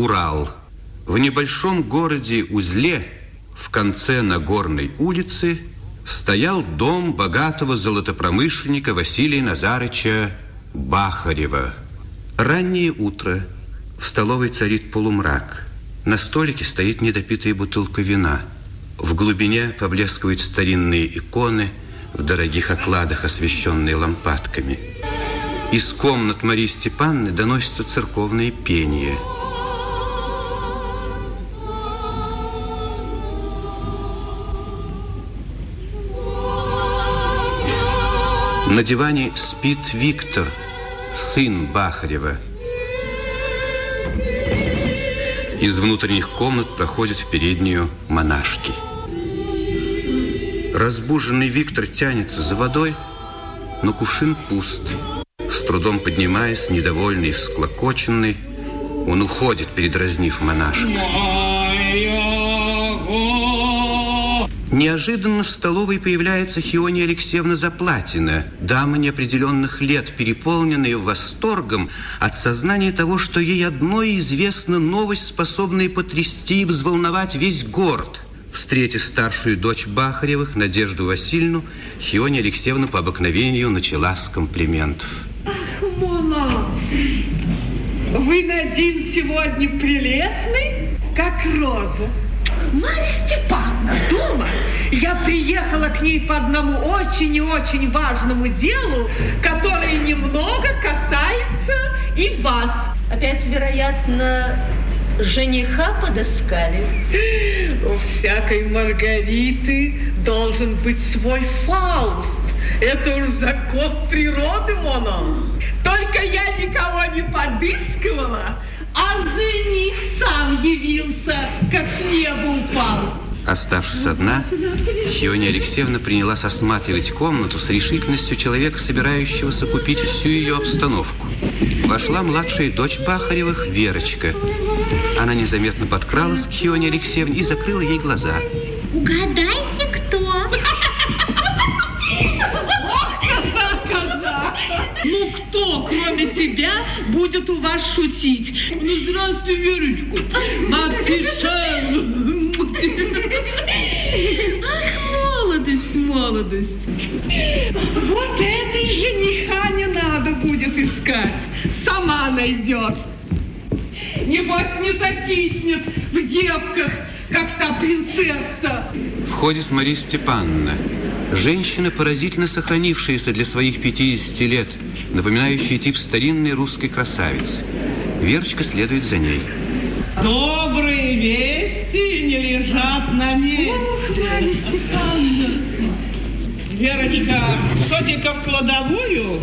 Урал. В небольшом городе Узле в конце Нагорной улицы стоял дом богатого золотопромышленника Василия Назарыча Бахарева. Раннее утро. В столовой царит полумрак. На столике стоит недопитая бутылка вина. В глубине поблескивают старинные иконы в дорогих окладах, освещенные лампадками. Из комнат Марии Степанны доносится церковное пение – На диване спит Виктор, сын Бахарева. Из внутренних комнат проходят в переднюю монашки. Разбуженный Виктор тянется за водой, но кувшин пуст. С трудом поднимаясь, недовольный и всклокоченный, он уходит, передразнив монашек. Неожиданно в столовой появляется Хиония Алексеевна Заплатина, дама неопределенных лет, переполненная восторгом от сознания того, что ей одной известна новость, способная потрясти и взволновать весь город. Встретив старшую дочь Бахаревых, Надежду Васильевну, Хиония Алексеевна по обыкновению начала с комплиментов. Ах, Мона, вы на день сегодня прелестный, как роза. Марья Степановна дома. Я приехала к ней по одному очень и очень важному делу, которое немного касается и вас. Опять, вероятно, жениха подыскали? У всякой Маргариты должен быть свой Фауст. Это уж закон природы, Моно. Только я никого не подыскивала, а жених сам явился, как с неба упал. Оставшись одна, Хиония Алексеевна принялась осматривать комнату с решительностью человека, собирающегося купить всю ее обстановку. Вошла младшая дочь Бахаревых, Верочка. Она незаметно подкралась к Хионе Алексеевне и закрыла ей глаза. Угадайте, будет у вас шутить? Ну, здравствуй, Верочка. Матиша. Ах, молодость, молодость. Вот этой жениха не надо будет искать. Сама найдет. Небось, не закиснет в девках, как та принцесса. Входит Мария Степановна. Женщина, поразительно сохранившаяся для своих 50 лет, напоминающая тип старинной русской красавицы. Верочка следует за ней. Добрые вести не лежат на месте. Верочка, что-то в кладовую?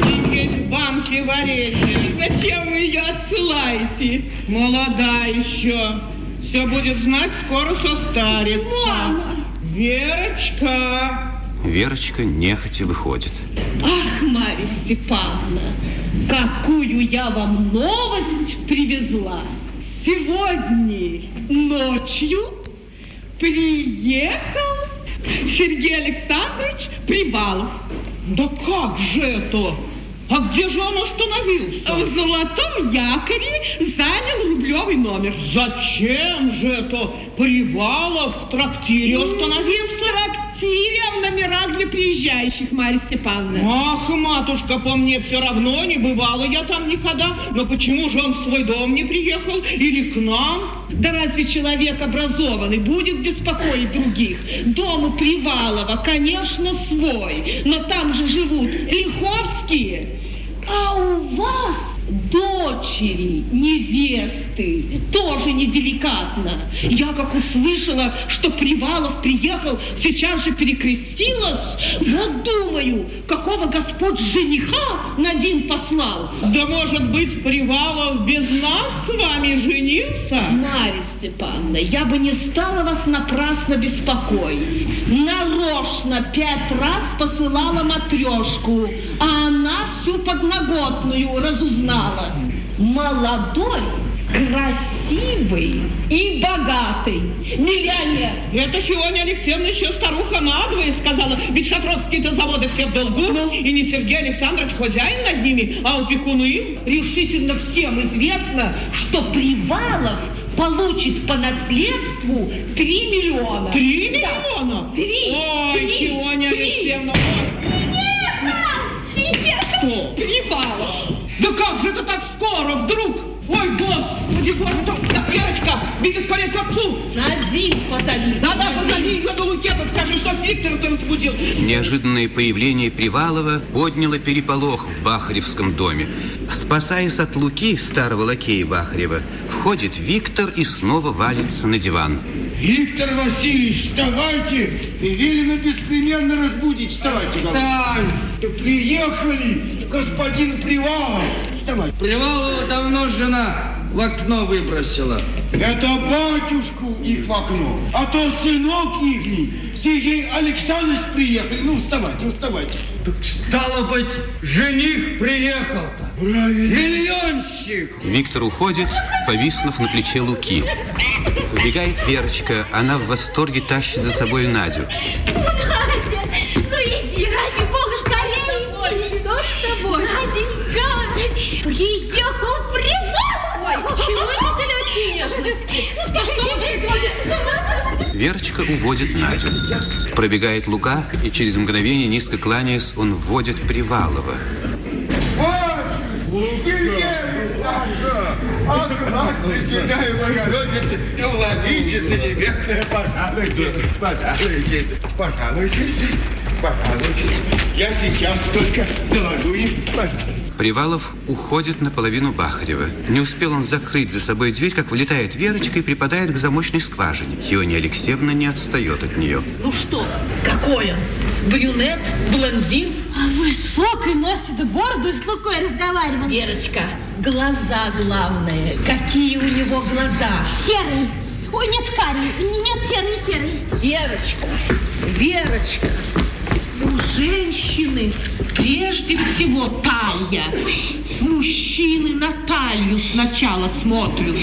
Там есть банки варенья. Зачем вы ее отсылаете? Молода еще. Все будет знать, скоро состарится. Мама! Верочка! Верочка нехотя выходит. Ах, Марья Степановна, какую я вам новость привезла. Сегодня ночью приехал Сергей Александрович Привалов. Да как же это? А где же он остановился? В золотом якоре занял рублевый номер. Зачем же это Привалов в трактире остановился? в трактире, а в номерах для приезжающих, Марья Степановна. Ах, матушка, по мне все равно не бывала я там никогда. Но почему же он в свой дом не приехал? Или к нам? Да разве человек образованный будет беспокоить других? Дом у Привалова, конечно, свой, но там же живут Лиховские. А у дочери, невесты, тоже неделикатно. Я как услышала, что Привалов приехал, сейчас же перекрестилась. Вот думаю, какого Господь жениха на день послал. Да может быть, Привалов без нас с вами женился? Марья Степановна, я бы не стала вас напрасно беспокоить. Нарочно пять раз посылала матрешку, а она всю подноготную разузнала. Молодой, красивый, и богатый. Миллионер. Это Фиония Алексеевна еще старуха надвое сказала. Ведь Шатровские-то заводы все в долгу. Ну? И не Сергей Александрович хозяин над ними, а опекун им. Решительно всем известно, что Привалов получит по наследству 3 миллиона. Три миллиона? Три. Ой, Три. Фиония Три. Алексеевна, ой. Кто? Привалов. Да как же это так скоро вдруг? Ой, господи, боже, там, да, Верочка, беги скорее к отцу. Надин позови. Да-да, позови ее до Лукета, скажи, что Виктор-то разбудил. Неожиданное появление Привалова подняло переполох в Бахаревском доме. Спасаясь от Луки, старого лакея Бахарева, входит Виктор и снова валится на диван. Виктор Васильевич, вставайте! Велено беспременно разбудить. Вставайте, Встань! Да приехали, господин Привалов. Вставай. Привалова давно жена в окно выбросила. Это батюшку их в окно, а то сынок ихний, Сергей Александрович приехали. Ну, вставайте, вставайте. Так стало быть, жених приехал-то. Правильно. Миллионщик. Виктор уходит, повиснув на плече Луки. Вбегает Верочка, она в восторге тащит за собой Надю. Надя, ну иди, ради бога, скорее. Приехал Привалов. Ой, чего это телячьи нежности? Да что вы делаете? Верочка уводит Надю. Пробегает Лука, и через мгновение, низко кланяясь, он вводит Привалова. Батюшку, Сергей Александрович, аккурат, Пресвятая Богородица и Владычица Небесная, пожалуйте, пожалуйтесь, пожалуйтесь, пожалуйтесь. Я сейчас только доложу им, пожалуйста. Привалов уходит наполовину Бахарева. Не успел он закрыть за собой дверь, как вылетает Верочка и припадает к замочной скважине. Хиония Алексеевна не отстает от нее. Ну что, какой он? Брюнет, блондин? А высокий, носит бороду и с Лукой разговаривал. Верочка, глаза главное. Какие у него глаза? Серый. Ой, нет, карий. Нет, серый, серый. Верочка, Верочка, женщины прежде всего талия. Мужчины на талию сначала смотрят,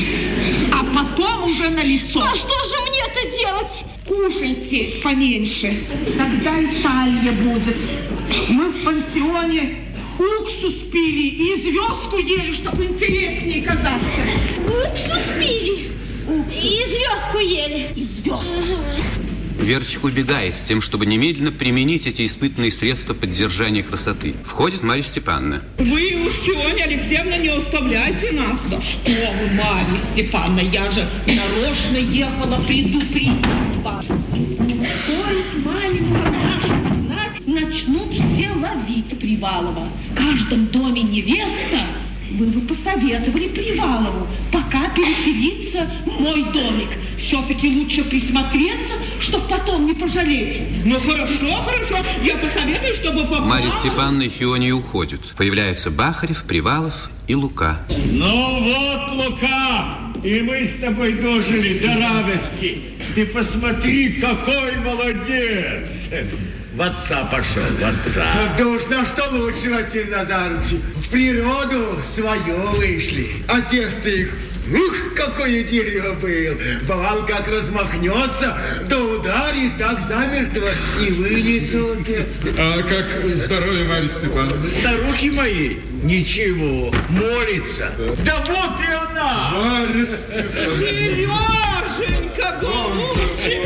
а потом уже на лицо. А что же мне-то делать? Кушайте поменьше, тогда и талия будет. Мы в пансионе уксус пили и звездку ели, чтобы интереснее казаться. Уксус пили. И звездку ели. И звездку. Верочка убегает с тем, чтобы немедленно применить эти испытанные средства поддержания красоты. Входит Марья Степановна. Вы уж Фиония Алексеевна не оставляйте нас. Да что вы, Марья Степановна, я же нарочно ехала предупредить вас. Стоит маленькому нашу знать, начнут все ловить Привалова. В каждом доме невеста. Вы бы посоветовали Привалову пока переселиться в мой домик. Все-таки лучше присмотреться, чтобы потом не пожалеть. Ну хорошо, хорошо. Я посоветую, чтобы попал. Марья Степановна и Хиония уходят. Появляются Бахарев, Привалов и Лука. Ну вот, Лука, и мы с тобой дожили до радости. Ты посмотри, какой молодец. В отца пошел, в отца. Да уж на что лучше, Василий Назарович? В природу свое вышли. Отец их, ух, какое дерево был. Бывал, как размахнется, да ударит так замертво и вынесут. А как здоровье Марьи Степановны? Старухи мои, ничего, молится. Да вот и она. Марья Степановна. Сереженька, голубчик,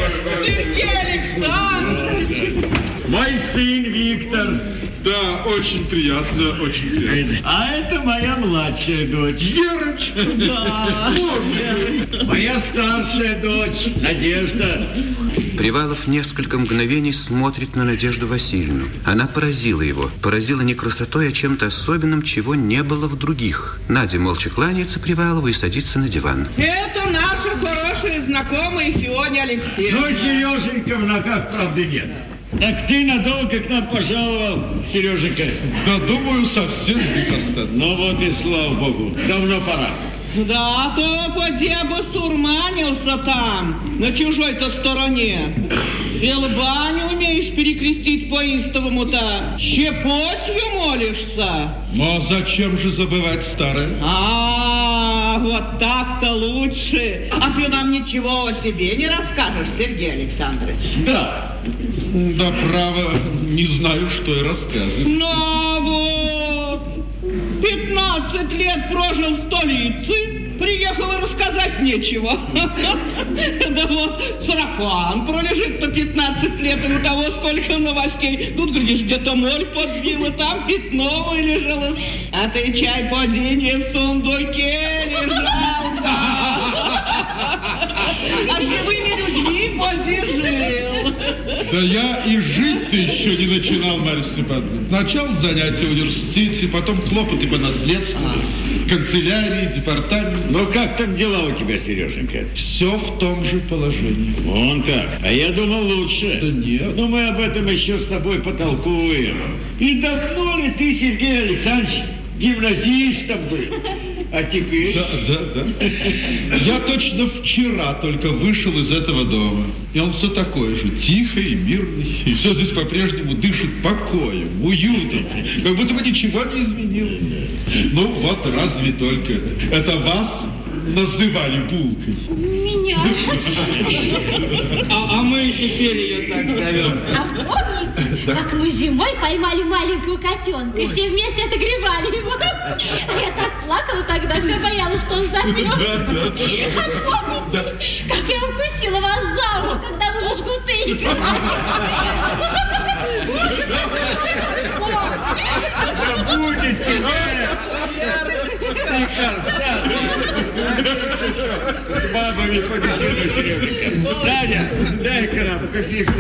Сергей Александрович. Мой сын Виктор. Да, очень приятно, очень приятно. А это моя младшая дочь. Верочка! Моя старшая дочь, Надежда. Привалов несколько мгновений смотрит на Надежду Васильевну. Она поразила его. Поразила не красотой, а чем-то особенным, чего не было в других. Надя молча кланяется Привалову и садится на диван. Это наша хорошая знакомая Фиония Алексеевна. Ну, Сереженька в ногах, правда, нет. Так ты надолго к нам пожаловал, Сереженька? Да, думаю, совсем здесь остаться. Ну вот и слава богу, давно пора. Да, то поди бы сурманился там, на чужой-то стороне. И лба не умеешь перекрестить по-истовому-то. Щепотью молишься. Ну, а зачем же забывать старое? А, вот так-то лучше. А ты нам ничего о себе не расскажешь, Сергей Александрович? Да. Да, право, не знаю, что и рассказывать. Ну вот, 15 лет прожил в столице, приехал и рассказать нечего. Да вот, сарафан пролежит-то 15 лет, и у того сколько новостей. Тут, глядишь, где-то моль подбила, там пятно вылежалось. А ты чай поди не в сундуке лежал. А живыми людьми поди жил. Да я и жить-то еще не начинал, Марья Степановна. Начал занятия в университете, потом хлопоты по наследству, канцелярии, департамент. Ну как там дела у тебя, Сереженька? Все в том же положении. Вон как. А я думал лучше. Да нет. Но мы об этом еще с тобой потолкуем. И давно ли ты, Сергей Александрович, гимназистом был? А теперь... Да, да, да. Я точно вчера только вышел из этого дома. И он все такой же, тихий и мирный. И все здесь по-прежнему дышит покоем, уютом. Как будто бы ничего не изменилось. Ну вот разве только это вас называли булкой. Меня. А, а мы теперь ее так зовем. А помните, как мы зимой поймали маленького котенка и все вместе отогревали его? А я так плакала тогда, все боялась, что он замерз. А помните, как я укусила вас за ухо, когда вы в жгуты играли? Да будет тебе! Ты коса! С бабами побеседуй, Сереженька. Таня, дай-ка нам кофейку.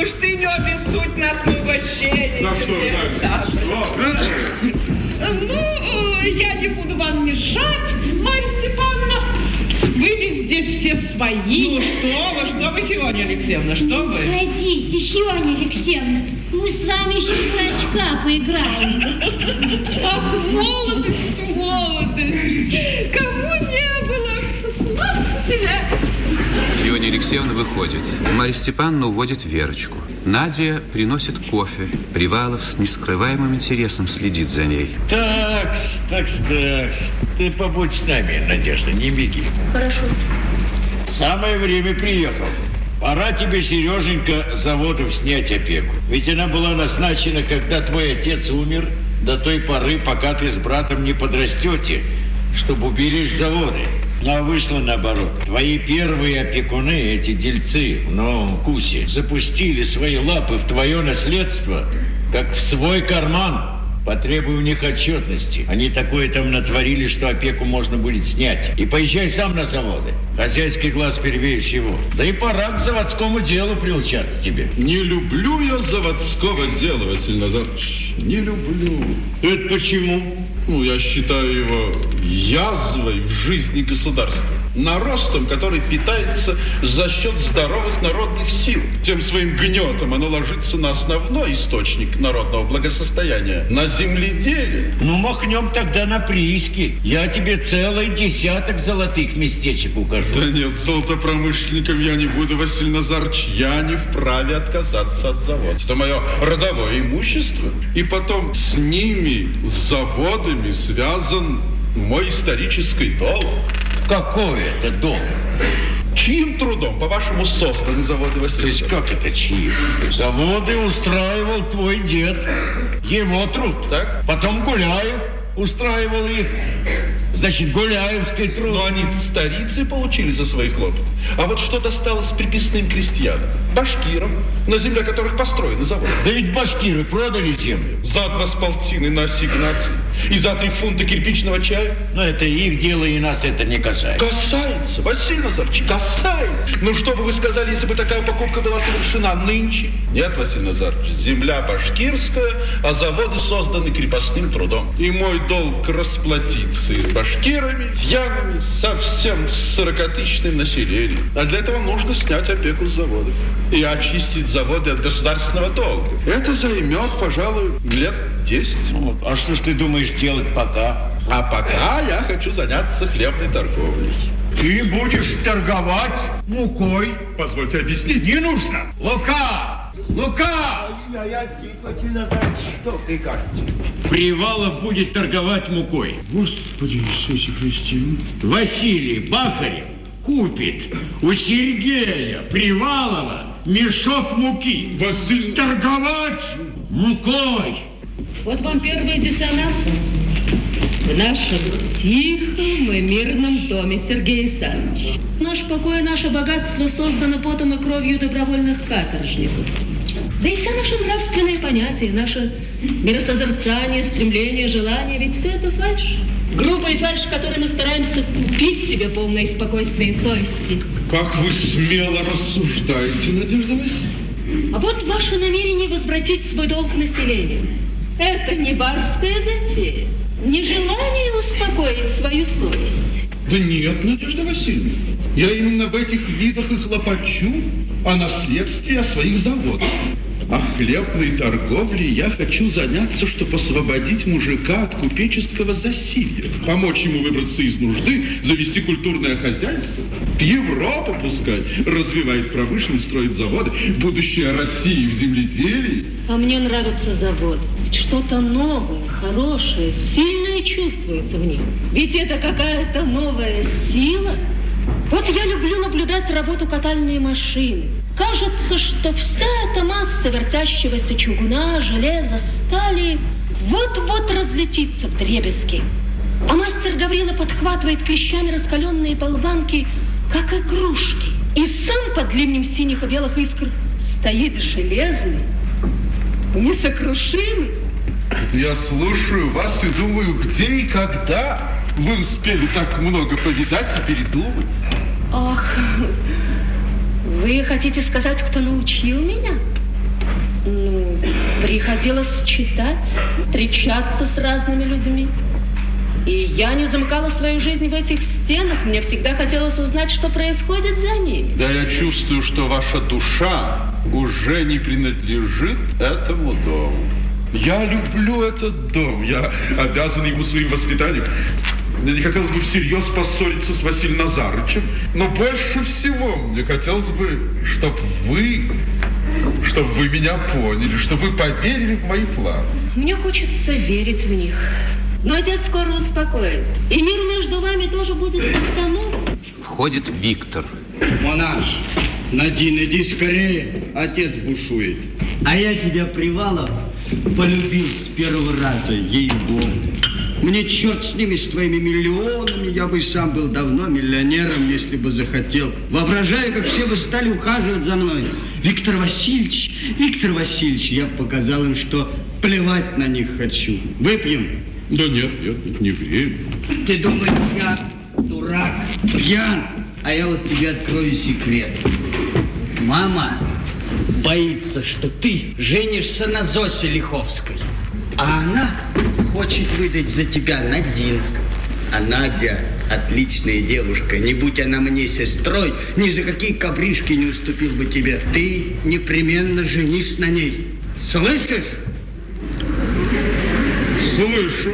Уж ты не обессудь нас на угощение. Да что, Таня, Александрович. Ну, я не буду вам мешать, Марья Степановна. Вы ведь здесь все свои. Ну что вы, что вы, Хиония Алексеевна, что вы? Погодите, Хионя Алексеевна, мы с вами еще в дурачка поиграем. Ах, молодость, молодость. Кому не было 16 лет? Фиония Алексеевна выходит. Марья Степановна уводит Верочку. Надя приносит кофе. Привалов с нескрываемым интересом следит за ней. Такс, такс, такс. Ты побудь с нами, Надежда, не беги. Хорошо. Самое время приехал. Пора тебе, Сереженька, заводов снять опеку. Ведь она была назначена, когда твой отец умер, до той поры, пока ты с братом не подрастете, чтобы уберечь заводы. А вышло наоборот. Твои первые опекуны, эти дельцы в Новом Кусе, запустили свои лапы в твое наследство, как в свой карман. Потребуй у них отчетности. Они такое там натворили, что опеку можно будет снять. И поезжай сам на заводы. Хозяйский глаз первее всего. Да и пора к заводскому делу приучаться тебе. Не люблю я заводского дела, Василий Назарович. Не люблю. Это почему? Ну, я считаю его язвой в жизни государства. Наростом, который питается за счет здоровых народных сил. Тем своим гнетом оно ложится на основной источник народного благосостояния, на земледелие. Ну, махнем тогда на прииски. Я тебе целый десяток золотых местечек укажу. Да нет, золотопромышленником я не буду, Василий Назарович. Я не вправе отказаться от завода. Это мое родовое имущество. И потом с ними, с заводами связан мой исторический долг. Какой это дом? Чьим трудом, по-вашему, созданы заводы, То Василий есть как это чьи? Заводы устраивал твой дед. Его труд. Так. Потом Гуляев устраивал их. Значит, Гуляевский труд. Но они старицы получили за свои хлопоты. А вот что досталось приписным крестьянам, башкирам, на земле которых построены заводы? Да ведь башкиры продали землю. За два с полтины на ассигнации и за три фунта кирпичного чая? Но это их дело, и нас это не касается. Касается, Василий Назарович, касается. Ну что бы вы сказали, если бы такая покупка была совершена нынче? Нет, Василий Назарович, земля башкирская, а заводы созданы крепостным трудом. И мой долг расплатиться и с башкирами, с янами, со всем сорокатысячным населением. А для этого нужно снять опеку с заводов и очистить заводы от государственного долга. Это займет, пожалуй, лет 10. Вот. А что ж ты думаешь делать пока? А пока я хочу заняться хлебной торговлей. Ты будешь торговать мукой. Позвольте объяснить. Не нужно. Лука! Лука! Я, я здесь, Василий Назарович. Что прикажете? Привалов будет торговать мукой. Господи Иисусе Христе. Василий Бахарев купит у Сергея Привалова мешок муки. Василий... Торговать мукой. Вот вам первый диссонанс. В нашем тихом и мирном доме, Сергей Александрович. Наш покой и наше богатство создано потом и кровью добровольных каторжников. Да и все наши нравственные понятия, наше миросозерцание, стремление, желание, ведь все это фальшь. Грубая фальшь, которой мы стараемся купить себе полное спокойствие и совести. Как вы смело рассуждаете, Надежда Васильевна. А вот ваше намерение возвратить свой долг населению. Это не барская затея, не желание успокоить свою совесть. Да нет, Надежда Васильевна. Я именно в этих видах и хлопочу о наследстве о своих заводах. А хлебной торговлей я хочу заняться, чтобы освободить мужика от купеческого засилья, помочь ему выбраться из нужды, завести культурное хозяйство, в Европу пускай, развивает промышленность, строит заводы, будущее России в земледелии. А мне нравятся заводы. Ведь Что-то новое, хорошее, сильное чувствуется в них. Ведь это какая-то новая сила. Вот я люблю наблюдать работу катальной машины. Кажется, что вся эта масса вертящегося чугуна, железа, стали вот-вот разлетится в дребезги. А мастер Гаврила подхватывает клещами раскаленные болванки, как игрушки. И сам под ливнем синих и белых искр стоит железный, несокрушимый. Я слушаю вас и думаю, где и когда вы успели так много повидать и передумать. Ах, вы хотите сказать, кто научил меня? Ну, приходилось читать, встречаться с разными людьми. И я не замыкала свою жизнь в этих стенах. Мне всегда хотелось узнать, что происходит за ними. Да я чувствую, что ваша душа уже не принадлежит этому дому. Я люблю этот дом, я обязан ему своим воспитанием. Мне не хотелось бы всерьез поссориться с Василием Назарычем, но больше всего мне хотелось бы, чтобы вы, чтобы вы меня поняли, чтобы вы поверили в мои планы. Мне хочется верить в них. Но отец скоро успокоится. И мир между вами тоже будет восстановлен. Входит Виктор. Монаш, Надин, иди скорее, отец бушует. А я тебя, Привалов, полюбил с первого раза, ей-богу. Мне черт с ними, с твоими миллионами, я бы сам был давно миллионером, если бы захотел. Воображаю, как все вы стали ухаживать за мной. Виктор Васильевич, Виктор Васильевич, я показал им, что плевать на них хочу. Выпьем? Да нет, нет, не время. Ты думаешь, я дурак, пьян, а я вот тебе открою секрет. Мама боится, что ты женишься на Зосе Лиховской, а она хочет выдать за тебя Надин. А Надя отличная девушка. Не будь она мне сестрой, ни за какие ковришки не уступил бы тебе. Ты непременно женись на ней. Слышишь? Слышу.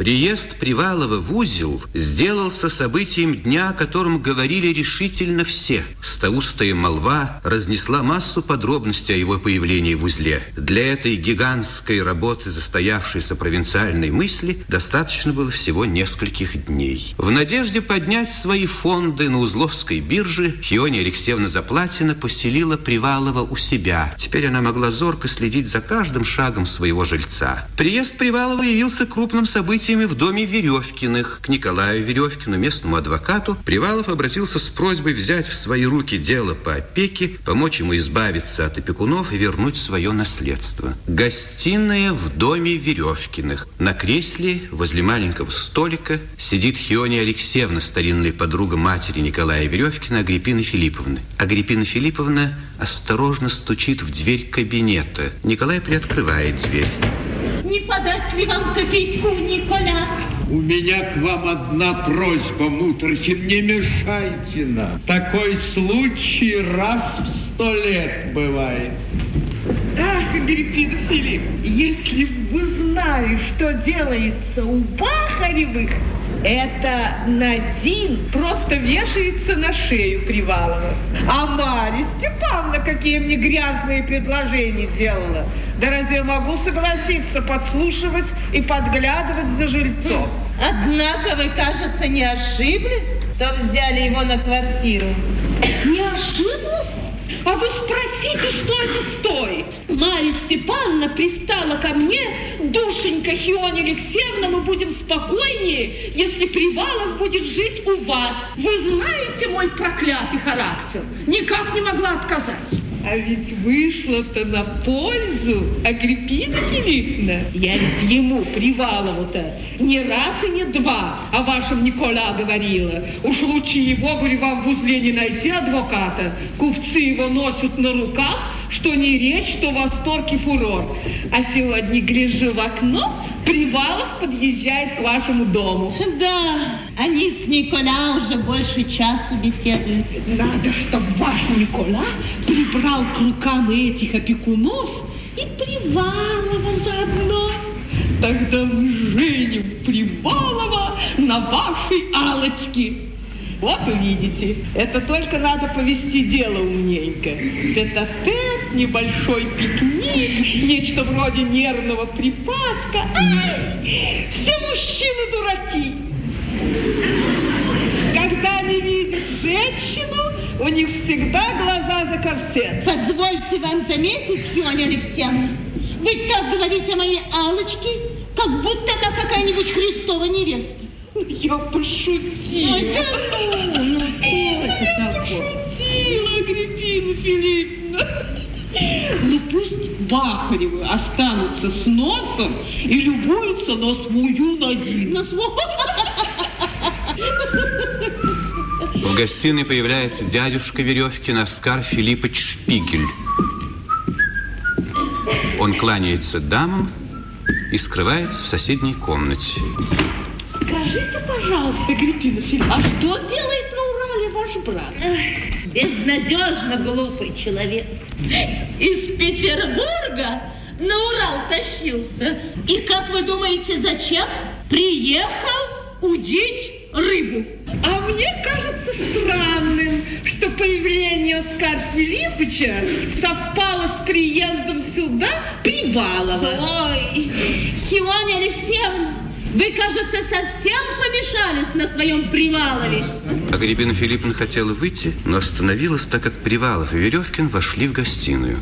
Приезд Привалова в узел сделался событием дня, о котором говорили решительно все. Стоустая молва разнесла массу подробностей о его появлении в узле. Для этой гигантской работы застоявшейся провинциальной мысли достаточно было всего нескольких дней. В надежде поднять свои фонды на Узловской бирже Хиония Алексеевна Заплатина поселила Привалова у себя. Теперь она могла зорко следить за каждым шагом своего жильца. Приезд Привалова явился крупным событием в доме Веревкиных. К Николаю Веревкину, местному адвокату, Привалов обратился с просьбой взять в свои руки дело по опеке, помочь ему избавиться от опекунов и вернуть свое наследство. Гостиная в доме Веревкиных. На кресле возле маленького столика сидит Хиония Алексеевна, старинная подруга матери Николая Веревкина, Агриппины Филипповны. Агриппина Филипповна осторожно стучит в дверь кабинета. Николай приоткрывает дверь. Не подать ли вам копейку, Николя? У меня к вам одна просьба, Мутрохин, не мешайте нам. Такой случай раз в сто лет бывает. Ах, Агриппина Филипп, если бы вы знали, что делается у Бахаревых, Это Надин просто вешается на шею Привалова. А Марья Степановна какие мне грязные предложения делала. Да разве я могу согласиться подслушивать и подглядывать за жильцом? Однако вы, кажется, не ошиблись, что взяли его на квартиру. Не ошиблась? А вы спросите, что это стоит? Марья Степановна пристала ко мне, душенька Хионе Алексеевна, мы будем спокойнее, если Привалов будет жить у вас. Вы знаете мой проклятый характер. Никак не могла отказать. А ведь вышло-то на пользу Агриппина Филипповна. Я ведь ему, Привалову-то, не раз и не два о вашем Никола говорила. Уж лучше его, говорю, вам в узле не найти адвоката. Купцы его носят на руках, что не речь, что восторг и фурор. А сегодня гляжу в окно, Привалов подъезжает к вашему дому. Да, они с Никола уже больше часа беседуют. Надо, чтобы ваш Никола прибрал к рукам этих опекунов и Привалова заодно. Тогда мы женим Привалова на вашей Алочке. Вот увидите, это только надо повести дело умненько. Это тет, небольшой пикник, нечто вроде нервного припадка. Ай, все мужчины дураки. Когда они видят женщину, у них всегда глаза за корсет. Позвольте вам заметить, Фионя Алексеевна, вы так говорите о моей Аллочке, как будто она какая-нибудь Христова невеста. Я пошутила. Да ну, ну что это Я такое? пошутила, Агриппина Филипповна. Ну пусть Бахаревы останутся с носом и любуются на свою Надину. На свой... В гостиной появляется дядюшка Веревкин Оскар Филиппович Шпигель. Он кланяется дамам и скрывается в соседней комнате. Скажите, пожалуйста, Агриппина Филипповна, а что делает на Урале ваш брат? Безнадежно глупый человек. Из Петербурга на Урал тащился. И как вы думаете, зачем? Приехал удить рыбу. А мне кажется странным, что появление Оскара Филипповича совпало с приездом сюда Привалова. Ой, Хионя Алексеевна, вы, кажется, совсем помешались на своем Привалове. Агриппина Филипповна хотела выйти, но остановилась, так как Привалов и Веревкин вошли в гостиную.